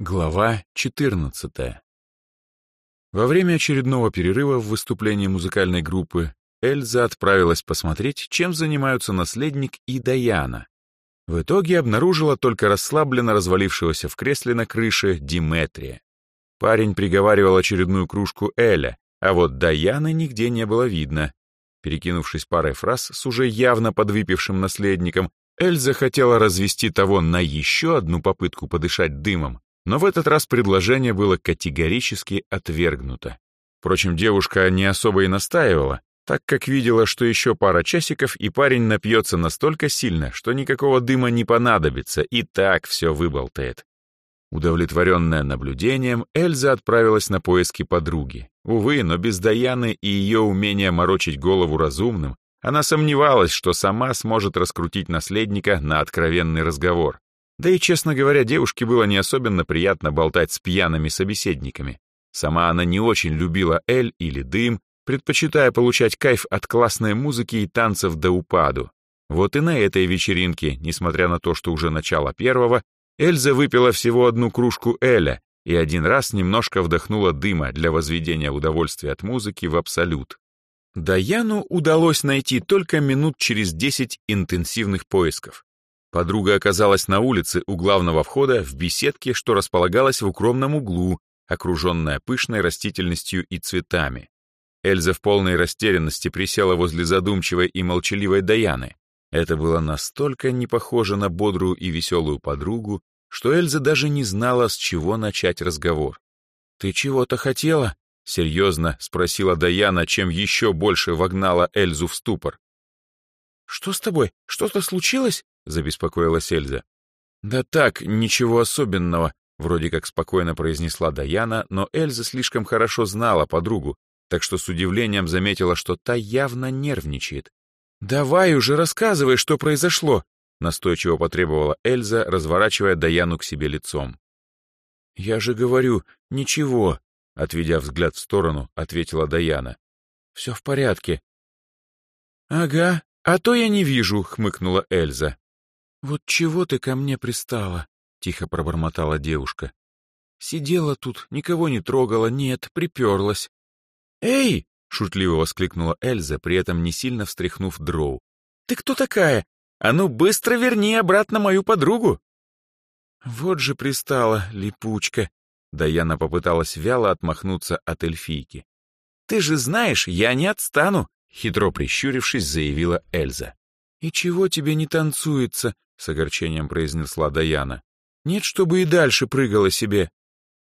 Глава 14 Во время очередного перерыва в выступлении музыкальной группы Эльза отправилась посмотреть, чем занимаются наследник и Даяна. В итоге обнаружила только расслабленно развалившегося в кресле на крыше Диметрия. Парень приговаривал очередную кружку Эля, а вот Даяны нигде не было видно. Перекинувшись парой фраз с уже явно подвыпившим наследником, Эльза хотела развести того на еще одну попытку подышать дымом, но в этот раз предложение было категорически отвергнуто. Впрочем, девушка не особо и настаивала, так как видела, что еще пара часиков, и парень напьется настолько сильно, что никакого дыма не понадобится, и так все выболтает. Удовлетворенная наблюдением, Эльза отправилась на поиски подруги. Увы, но без Даяны и ее умения морочить голову разумным, она сомневалась, что сама сможет раскрутить наследника на откровенный разговор. Да и, честно говоря, девушке было не особенно приятно болтать с пьяными собеседниками. Сама она не очень любила эль или дым, предпочитая получать кайф от классной музыки и танцев до упаду. Вот и на этой вечеринке, несмотря на то, что уже начало первого, Эльза выпила всего одну кружку эля и один раз немножко вдохнула дыма для возведения удовольствия от музыки в абсолют. Даяну удалось найти только минут через десять интенсивных поисков. Подруга оказалась на улице у главного входа в беседке, что располагалась в укромном углу, окруженная пышной растительностью и цветами. Эльза в полной растерянности присела возле задумчивой и молчаливой Даяны. Это было настолько не похоже на бодрую и веселую подругу, что Эльза даже не знала, с чего начать разговор. «Ты чего-то хотела?» — серьезно спросила Даяна, чем еще больше вогнала Эльзу в ступор. «Что с тобой? Что-то случилось?» — забеспокоилась Эльза. «Да так, ничего особенного», — вроде как спокойно произнесла Даяна, но Эльза слишком хорошо знала подругу, так что с удивлением заметила, что та явно нервничает. «Давай уже рассказывай, что произошло», — настойчиво потребовала Эльза, разворачивая Даяну к себе лицом. «Я же говорю, ничего», — отведя взгляд в сторону, ответила Даяна. «Все в порядке». «Ага, а то я не вижу», — хмыкнула Эльза. «Вот чего ты ко мне пристала?» — тихо пробормотала девушка. «Сидела тут, никого не трогала, нет, приперлась». «Эй!» — шутливо воскликнула Эльза, при этом не сильно встряхнув дроу. «Ты кто такая? А ну быстро верни обратно мою подругу!» «Вот же пристала, липучка!» Даяна попыталась вяло отмахнуться от эльфийки. «Ты же знаешь, я не отстану!» Хитро прищурившись, заявила Эльза. «И чего тебе не танцуется?» — с огорчением произнесла Даяна. «Нет, чтобы и дальше прыгала себе.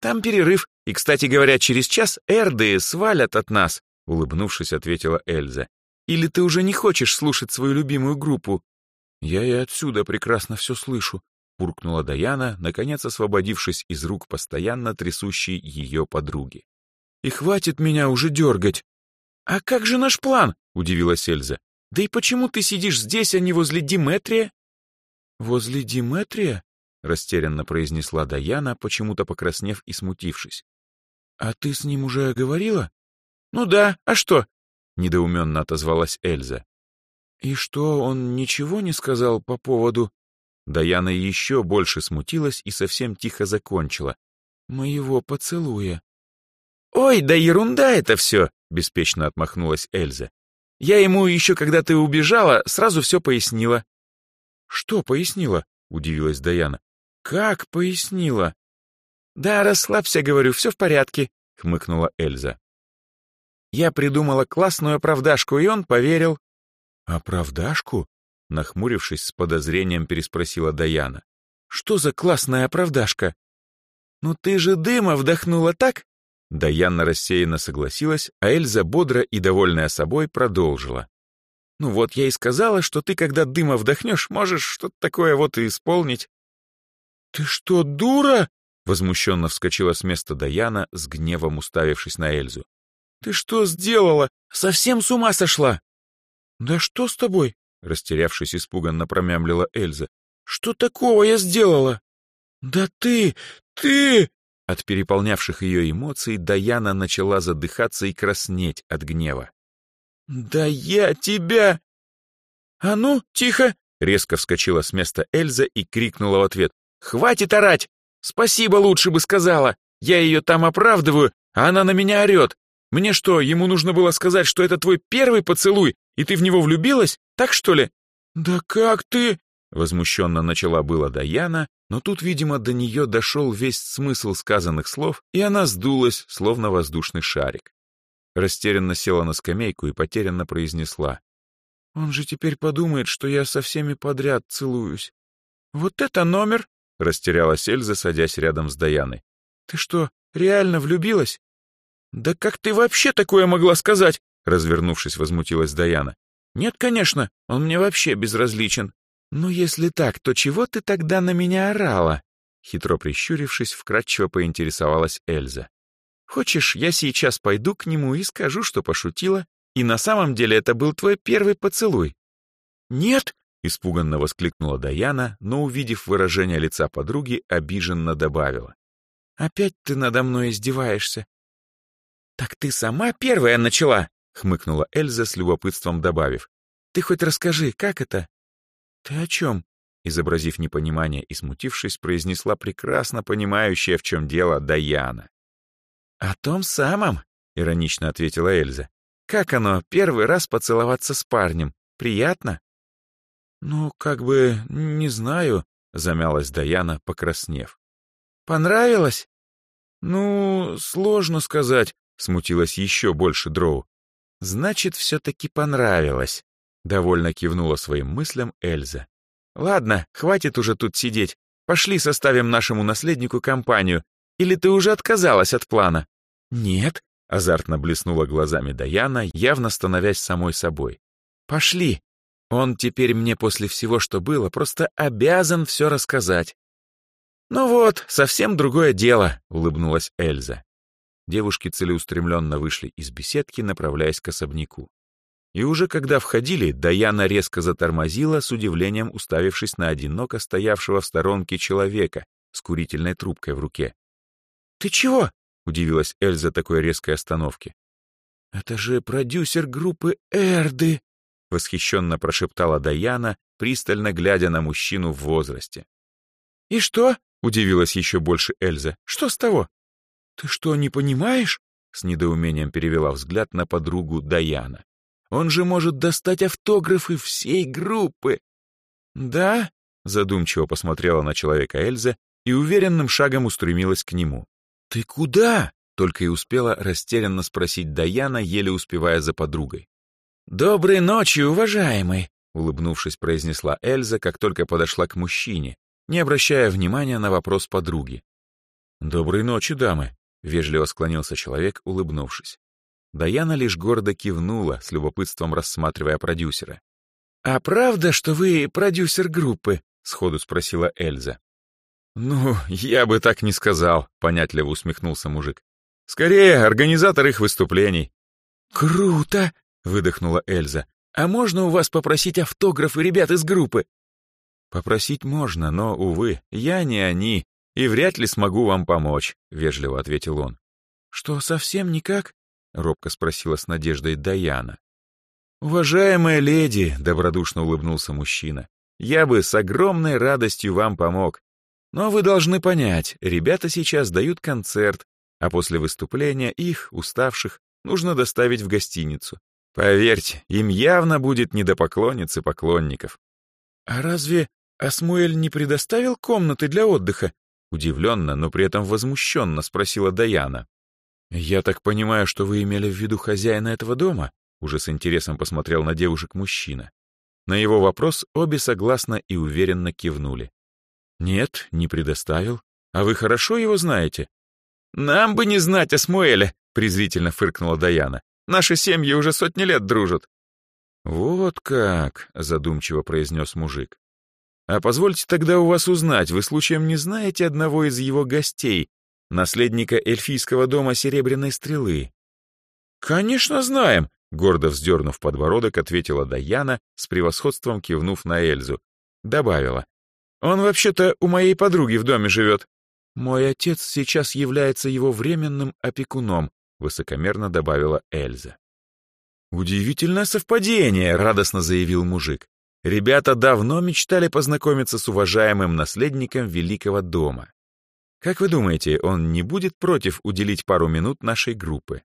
Там перерыв, и, кстати говоря, через час эрды свалят от нас», — улыбнувшись, ответила Эльза. «Или ты уже не хочешь слушать свою любимую группу?» «Я и отсюда прекрасно все слышу», — буркнула Даяна, наконец освободившись из рук постоянно трясущей ее подруги. «И хватит меня уже дергать!» «А как же наш план?» — удивилась Эльза. «Да и почему ты сидишь здесь, а не возле Диметрия?» «Возле Диметрия?» — растерянно произнесла Даяна, почему-то покраснев и смутившись. «А ты с ним уже говорила?» «Ну да, а что?» — недоуменно отозвалась Эльза. «И что, он ничего не сказал по поводу...» Даяна еще больше смутилась и совсем тихо закончила. «Моего поцелуя». «Ой, да ерунда это все!» — беспечно отмахнулась Эльза. «Я ему еще, когда ты убежала, сразу все пояснила. «Что пояснила?» — удивилась Даяна. «Как пояснила?» «Да, расслабься, говорю, все в порядке», — хмыкнула Эльза. «Я придумала классную оправдашку, и он поверил». «Оправдашку?» — нахмурившись с подозрением, переспросила Даяна. «Что за классная оправдашка?» «Ну ты же дыма вдохнула так?» Даяна рассеянно согласилась, а Эльза бодро и довольная собой продолжила. Ну вот я и сказала, что ты, когда дыма вдохнешь, можешь что-то такое вот и исполнить. Ты что, дура? Возмущенно вскочила с места Даяна, с гневом уставившись на Эльзу. Ты что сделала? Совсем с ума сошла? Да что с тобой? Растерявшись, испуганно промямлила Эльза. Что такого я сделала? Да ты, ты... От переполнявших ее эмоций Даяна начала задыхаться и краснеть от гнева. «Да я тебя...» «А ну, тихо!» — резко вскочила с места Эльза и крикнула в ответ. «Хватит орать! Спасибо лучше бы сказала. Я ее там оправдываю, а она на меня орет. Мне что, ему нужно было сказать, что это твой первый поцелуй, и ты в него влюбилась? Так что ли? Да как ты? Возмущенно начала была Даяна, но тут, видимо, до нее дошел весь смысл сказанных слов, и она сдулась, словно воздушный шарик. Растерянно села на скамейку и потерянно произнесла. «Он же теперь подумает, что я со всеми подряд целуюсь». «Вот это номер!» — растерялась Эльза, садясь рядом с Даяной. «Ты что, реально влюбилась?» «Да как ты вообще такое могла сказать?» Развернувшись, возмутилась Даяна. «Нет, конечно, он мне вообще безразличен». «Ну, если так, то чего ты тогда на меня орала?» Хитро прищурившись, вкратчиво поинтересовалась Эльза. «Хочешь, я сейчас пойду к нему и скажу, что пошутила, и на самом деле это был твой первый поцелуй?» «Нет!» — испуганно воскликнула Даяна, но, увидев выражение лица подруги, обиженно добавила. «Опять ты надо мной издеваешься. «Так ты сама первая начала!» — хмыкнула Эльза с любопытством добавив. «Ты хоть расскажи, как это?» «Ты о чем?» Изобразив непонимание и смутившись, произнесла прекрасно понимающая, в чем дело, Даяна. «О том самом», — иронично ответила Эльза. «Как оно, первый раз поцеловаться с парнем? Приятно?» «Ну, как бы, не знаю», — замялась Даяна, покраснев. «Понравилось?» «Ну, сложно сказать. Смутилась еще больше Дроу. «Значит, все-таки понравилось», — довольно кивнула своим мыслям Эльза. «Ладно, хватит уже тут сидеть. Пошли составим нашему наследнику компанию. Или ты уже отказалась от плана?» «Нет», — азартно блеснула глазами Даяна, явно становясь самой собой. «Пошли. Он теперь мне после всего, что было, просто обязан все рассказать». «Ну вот, совсем другое дело», — улыбнулась Эльза. Девушки целеустремленно вышли из беседки, направляясь к особняку. И уже когда входили, Даяна резко затормозила, с удивлением уставившись на одиноко стоявшего в сторонке человека с курительной трубкой в руке. «Ты чего?» — удивилась Эльза такой резкой остановки. «Это же продюсер группы Эрды!» — восхищенно прошептала Даяна, пристально глядя на мужчину в возрасте. «И что?» — удивилась еще больше Эльза. «Что с того?» «Ты что, не понимаешь?» — с недоумением перевела взгляд на подругу Даяна. «Он же может достать автографы всей группы!» «Да?» — задумчиво посмотрела на человека Эльза и уверенным шагом устремилась к нему. «Ты куда?» — только и успела растерянно спросить Даяна, еле успевая за подругой. «Доброй ночи, уважаемый!» — улыбнувшись, произнесла Эльза, как только подошла к мужчине, не обращая внимания на вопрос подруги. «Доброй ночи, дамы!» — вежливо склонился человек, улыбнувшись. Даяна лишь гордо кивнула, с любопытством рассматривая продюсера. «А правда, что вы продюсер группы?» — сходу спросила Эльза. «Ну, я бы так не сказал», — понятливо усмехнулся мужик. «Скорее, организатор их выступлений». «Круто!» — выдохнула Эльза. «А можно у вас попросить автографы ребят из группы?» «Попросить можно, но, увы, я не они, и вряд ли смогу вам помочь», — вежливо ответил он. «Что, совсем никак?» — робко спросила с надеждой Даяна. «Уважаемая леди», — добродушно улыбнулся мужчина, «я бы с огромной радостью вам помог. Но вы должны понять, ребята сейчас дают концерт, а после выступления их, уставших, нужно доставить в гостиницу. Поверьте, им явно будет не до поклонниц и поклонников». «А разве Асмуэль не предоставил комнаты для отдыха?» Удивленно, но при этом возмущенно спросила Даяна. «Я так понимаю, что вы имели в виду хозяина этого дома?» Уже с интересом посмотрел на девушек мужчина. На его вопрос обе согласно и уверенно кивнули. «Нет, не предоставил. А вы хорошо его знаете?» «Нам бы не знать Асмуэля», — презрительно фыркнула Даяна. «Наши семьи уже сотни лет дружат». «Вот как», — задумчиво произнес мужик. А позвольте тогда у вас узнать, вы случаем не знаете одного из его гостей, наследника эльфийского дома Серебряной Стрелы? Конечно, знаем, гордо вздернув подбородок, ответила Даяна, с превосходством кивнув на Эльзу. Добавила. Он вообще-то у моей подруги в доме живет. Мой отец сейчас является его временным опекуном, высокомерно добавила Эльза. «Удивительное совпадение», — радостно заявил мужик. Ребята давно мечтали познакомиться с уважаемым наследником великого дома. Как вы думаете, он не будет против уделить пару минут нашей группы?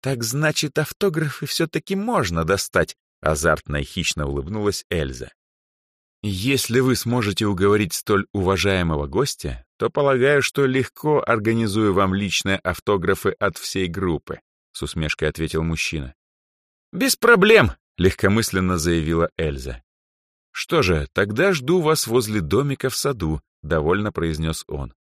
Так значит, автографы все-таки можно достать, азартно и хищно улыбнулась Эльза. Если вы сможете уговорить столь уважаемого гостя, то полагаю, что легко организую вам личные автографы от всей группы, с усмешкой ответил мужчина. Без проблем, легкомысленно заявила Эльза. Что же, тогда жду вас возле домика в саду, довольно произнес он.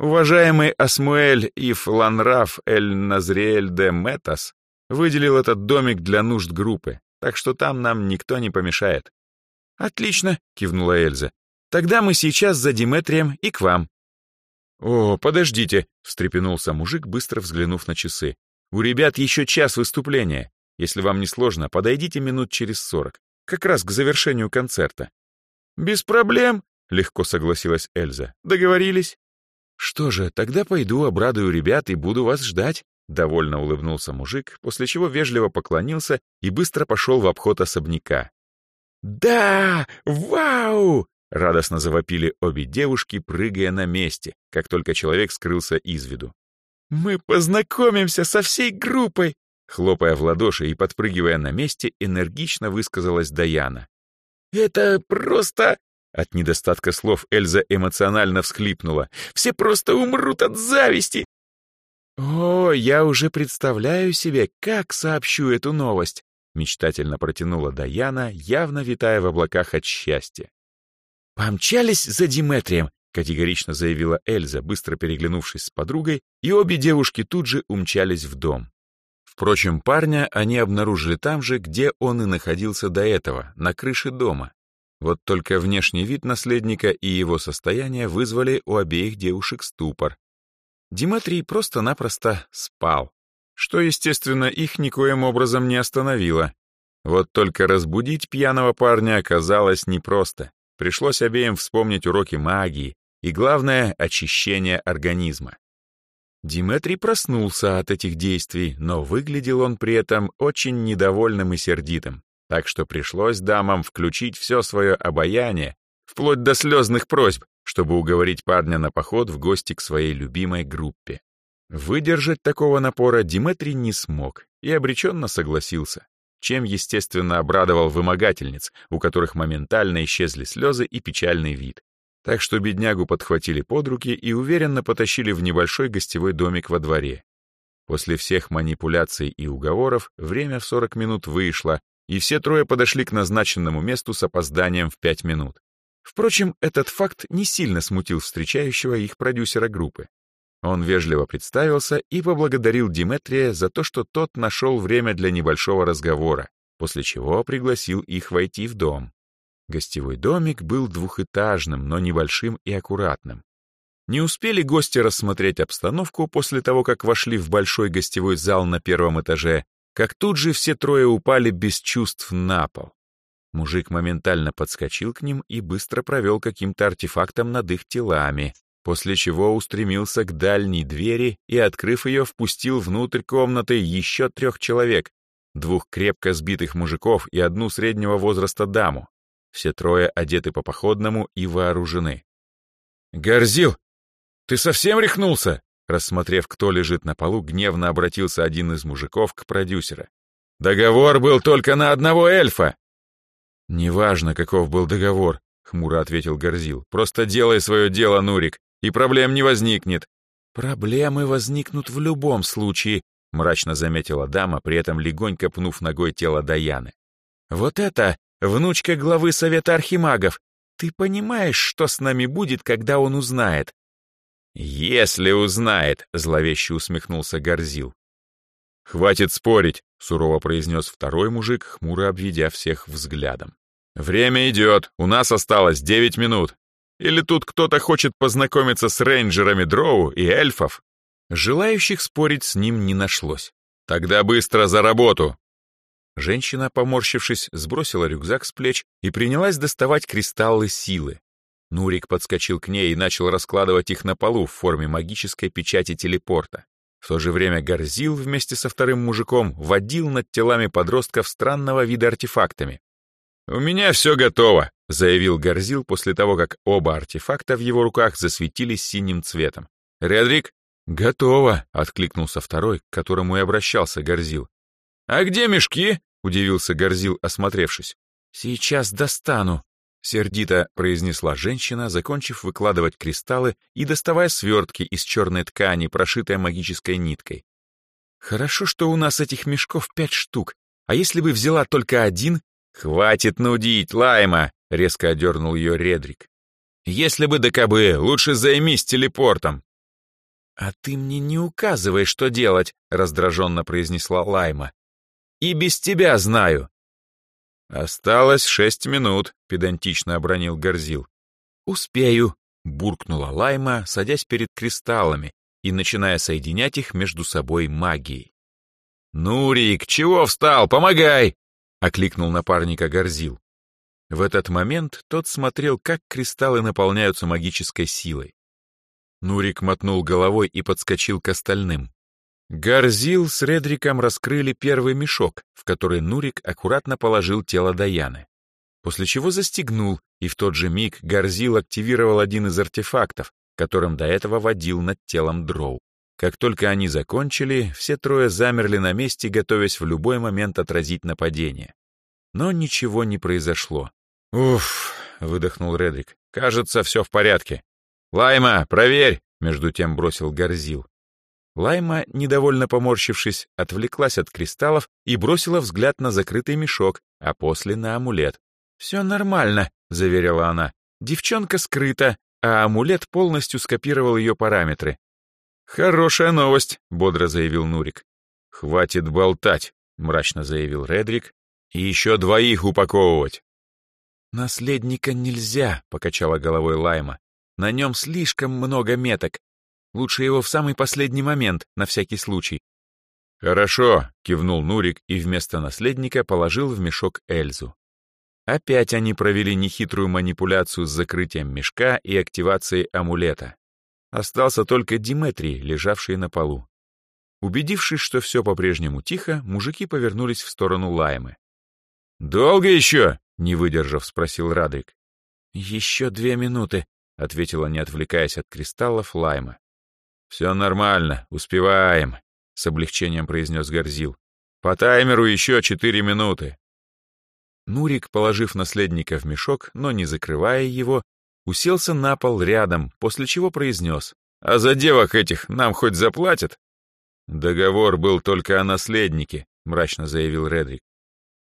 Уважаемый Асмуэль Ив Ланраф Эль Назриэль де Метас выделил этот домик для нужд группы, так что там нам никто не помешает. «Отлично», — кивнула Эльза. «Тогда мы сейчас за Диметрием и к вам». «О, подождите», — встрепенулся мужик, быстро взглянув на часы. «У ребят еще час выступления. Если вам не сложно, подойдите минут через сорок, как раз к завершению концерта». «Без проблем», — легко согласилась Эльза. «Договорились». «Что же, тогда пойду, обрадую ребят и буду вас ждать», — довольно улыбнулся мужик, после чего вежливо поклонился и быстро пошел в обход особняка. «Да! Вау!» — радостно завопили обе девушки, прыгая на месте, как только человек скрылся из виду. «Мы познакомимся со всей группой!» Хлопая в ладоши и подпрыгивая на месте, энергично высказалась Даяна. «Это просто от недостатка слов Эльза эмоционально всхлипнула. «Все просто умрут от зависти!» «О, я уже представляю себе, как сообщу эту новость!» Мечтательно протянула Даяна, явно витая в облаках от счастья. «Помчались за Диметрием!» — категорично заявила Эльза, быстро переглянувшись с подругой, и обе девушки тут же умчались в дом. Впрочем, парня они обнаружили там же, где он и находился до этого, на крыше дома. Вот только внешний вид наследника и его состояние вызвали у обеих девушек ступор. Димитрий просто-напросто спал, что, естественно, их никоим образом не остановило. Вот только разбудить пьяного парня оказалось непросто. Пришлось обеим вспомнить уроки магии и, главное, очищение организма. Диметрий проснулся от этих действий, но выглядел он при этом очень недовольным и сердитым так что пришлось дамам включить все свое обаяние, вплоть до слезных просьб, чтобы уговорить парня на поход в гости к своей любимой группе. Выдержать такого напора Диметрий не смог и обреченно согласился, чем, естественно, обрадовал вымогательниц, у которых моментально исчезли слезы и печальный вид. Так что беднягу подхватили под руки и уверенно потащили в небольшой гостевой домик во дворе. После всех манипуляций и уговоров время в 40 минут вышло, и все трое подошли к назначенному месту с опозданием в пять минут. Впрочем, этот факт не сильно смутил встречающего их продюсера группы. Он вежливо представился и поблагодарил Диметрия за то, что тот нашел время для небольшого разговора, после чего пригласил их войти в дом. Гостевой домик был двухэтажным, но небольшим и аккуратным. Не успели гости рассмотреть обстановку после того, как вошли в большой гостевой зал на первом этаже, как тут же все трое упали без чувств на пол. Мужик моментально подскочил к ним и быстро провел каким-то артефактом над их телами, после чего устремился к дальней двери и, открыв ее, впустил внутрь комнаты еще трех человек, двух крепко сбитых мужиков и одну среднего возраста даму. Все трое одеты по походному и вооружены. «Горзил, ты совсем рехнулся?» Рассмотрев, кто лежит на полу, гневно обратился один из мужиков к продюсера. «Договор был только на одного эльфа!» «Неважно, каков был договор», — хмуро ответил Горзил. «Просто делай свое дело, Нурик, и проблем не возникнет». «Проблемы возникнут в любом случае», — мрачно заметила дама, при этом легонько пнув ногой тело Даяны. «Вот это внучка главы Совета Архимагов. Ты понимаешь, что с нами будет, когда он узнает? «Если узнает», — зловеще усмехнулся Горзил. «Хватит спорить», — сурово произнес второй мужик, хмуро обведя всех взглядом. «Время идет, у нас осталось девять минут. Или тут кто-то хочет познакомиться с рейнджерами дроу и эльфов?» Желающих спорить с ним не нашлось. «Тогда быстро за работу!» Женщина, поморщившись, сбросила рюкзак с плеч и принялась доставать кристаллы силы. Нурик подскочил к ней и начал раскладывать их на полу в форме магической печати телепорта. В то же время Горзил вместе со вторым мужиком водил над телами подростков странного вида артефактами. «У меня все готово», — заявил Горзил после того, как оба артефакта в его руках засветились синим цветом. Редрик?» «Готово», — откликнулся второй, к которому и обращался Горзил. «А где мешки?» — удивился Горзил, осмотревшись. «Сейчас достану», — сердито произнесла женщина, закончив выкладывать кристаллы и доставая свертки из черной ткани, прошитой магической ниткой. «Хорошо, что у нас этих мешков пять штук, а если бы взяла только один...» «Хватит нудить, Лайма!» — резко одернул ее Редрик. «Если бы до кобы, лучше займись телепортом!» «А ты мне не указывай, что делать», — раздраженно произнесла Лайма. «И без тебя знаю». «Осталось шесть минут», — педантично обронил Горзил. «Успею», — буркнула Лайма, садясь перед кристаллами и начиная соединять их между собой магией. «Нурик, чего встал? Помогай!» — окликнул напарника Горзил. В этот момент тот смотрел, как кристаллы наполняются магической силой. Нурик мотнул головой и подскочил к остальным. Горзил с Редриком раскрыли первый мешок, в который Нурик аккуратно положил тело Даяны. После чего застегнул, и в тот же миг Горзил активировал один из артефактов, которым до этого водил над телом дроу. Как только они закончили, все трое замерли на месте, готовясь в любой момент отразить нападение. Но ничего не произошло. «Уф», — выдохнул Редрик, — «кажется, все в порядке. «Лайма, проверь!» — между тем бросил Горзил. Лайма, недовольно поморщившись, отвлеклась от кристаллов и бросила взгляд на закрытый мешок, а после на амулет. «Все нормально», — заверила она. «Девчонка скрыта, а амулет полностью скопировал ее параметры». «Хорошая новость», — бодро заявил Нурик. «Хватит болтать», — мрачно заявил Редрик. «И еще двоих упаковывать». «Наследника нельзя», — покачала головой Лайма. На нем слишком много меток. Лучше его в самый последний момент, на всякий случай. «Хорошо», — кивнул Нурик и вместо наследника положил в мешок Эльзу. Опять они провели нехитрую манипуляцию с закрытием мешка и активацией амулета. Остался только Диметрий, лежавший на полу. Убедившись, что все по-прежнему тихо, мужики повернулись в сторону Лаймы. «Долго еще?» — не выдержав, спросил Радрик. «Еще две минуты», — ответила, не отвлекаясь от кристаллов, Лайма. «Все нормально, успеваем», — с облегчением произнес Горзил. «По таймеру еще четыре минуты». Нурик, положив наследника в мешок, но не закрывая его, уселся на пол рядом, после чего произнес. «А за девок этих нам хоть заплатят?» «Договор был только о наследнике», — мрачно заявил Редрик.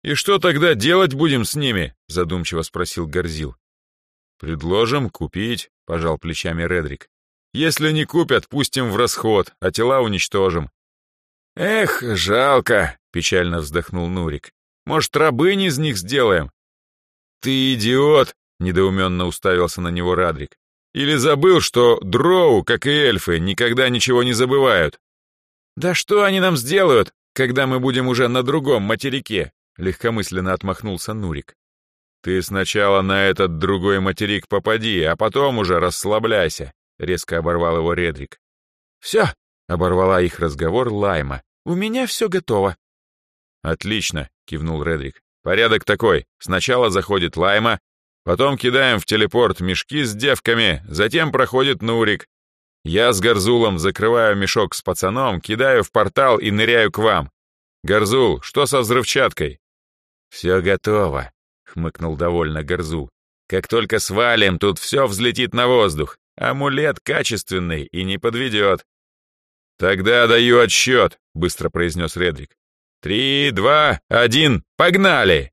«И что тогда делать будем с ними?» — задумчиво спросил Горзил. «Предложим купить», — пожал плечами Редрик. «Если не купят, пустим в расход, а тела уничтожим». «Эх, жалко», — печально вздохнул Нурик. «Может, рабынь из них сделаем?» «Ты идиот!» — недоуменно уставился на него Радрик. «Или забыл, что дроу, как и эльфы, никогда ничего не забывают?» «Да что они нам сделают, когда мы будем уже на другом материке?» — легкомысленно отмахнулся Нурик. «Ты сначала на этот другой материк попади, а потом уже расслабляйся», — резко оборвал его Редрик. «Все», — оборвала их разговор Лайма, — «у меня все готово». «Отлично», — кивнул Редрик. «Порядок такой. Сначала заходит Лайма, потом кидаем в телепорт мешки с девками, затем проходит Нурик. Я с Гарзулом закрываю мешок с пацаном, кидаю в портал и ныряю к вам. Гарзул, что со взрывчаткой?» «Все готово», хмыкнул довольно Горзул. «Как только свалим, тут все взлетит на воздух. Амулет качественный и не подведет». «Тогда даю отсчет», — быстро произнес Редрик. «Три, два, один, погнали!»